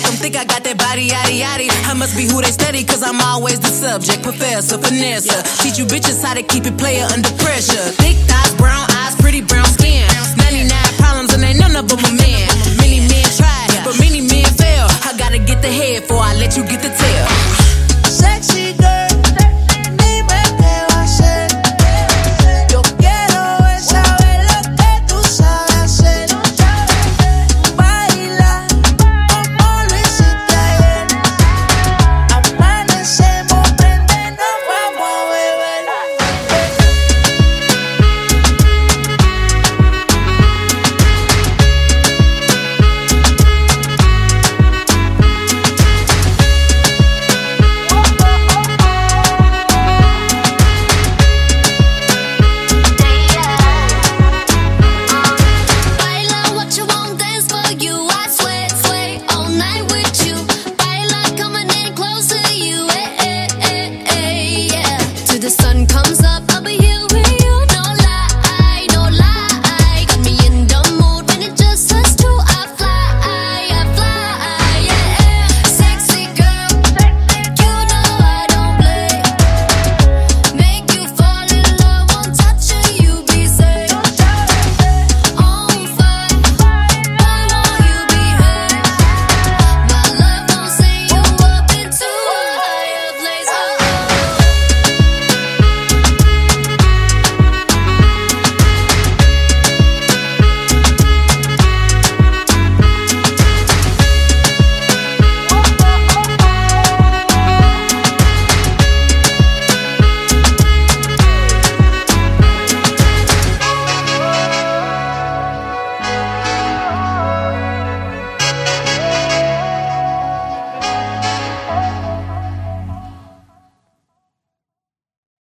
like them think I got that body, yaddy, yaddy. I must be who they study, cause I'm always the subject. Professor, finesse, teach you bitches how to keep your player under pressure. Thick thighs, brown eyes, pretty brown skin. 99 problems, and ain't none of them a man.